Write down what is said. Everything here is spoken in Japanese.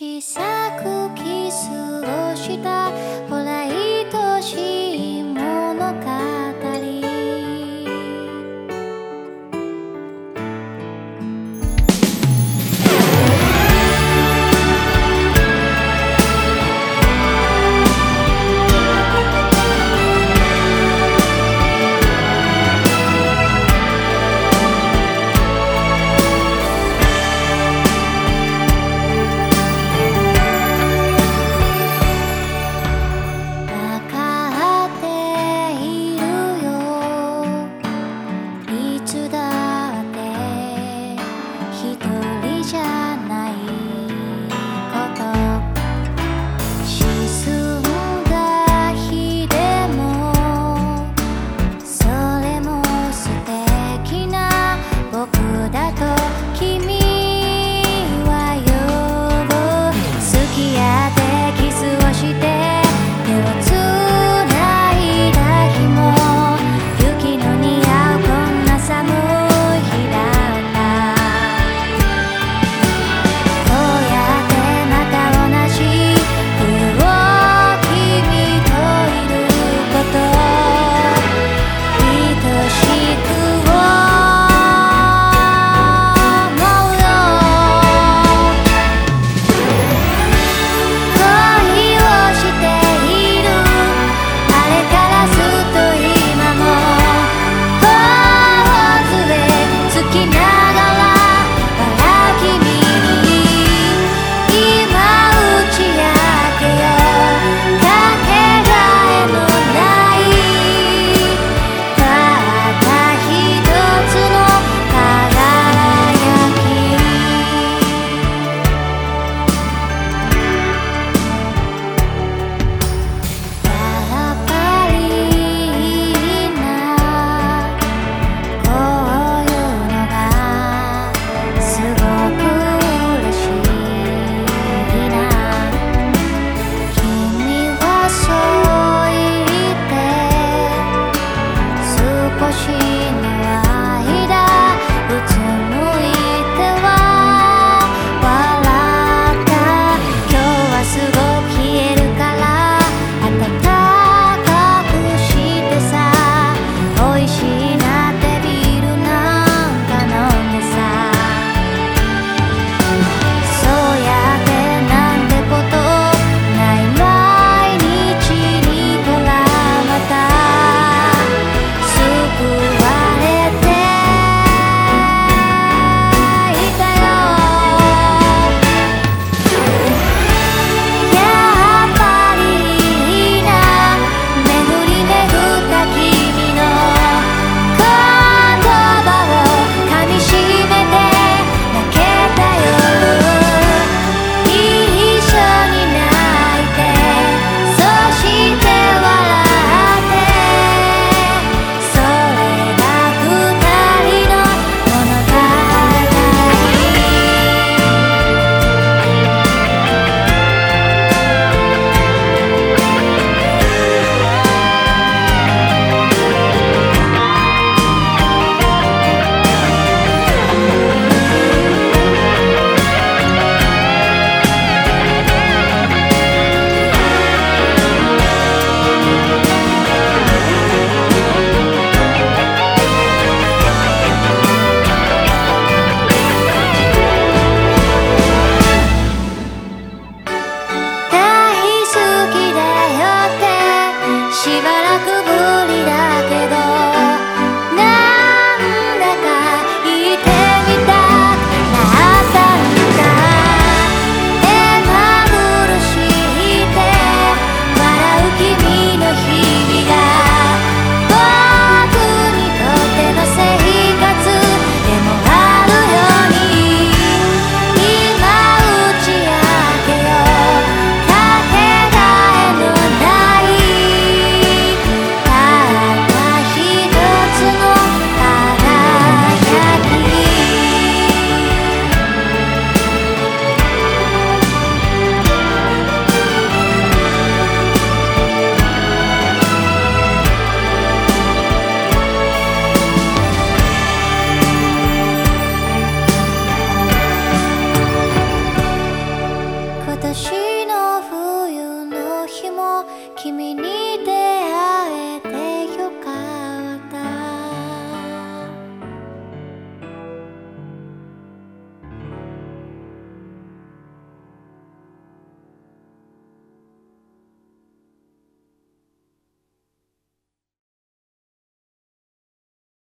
小さくキスを君に出会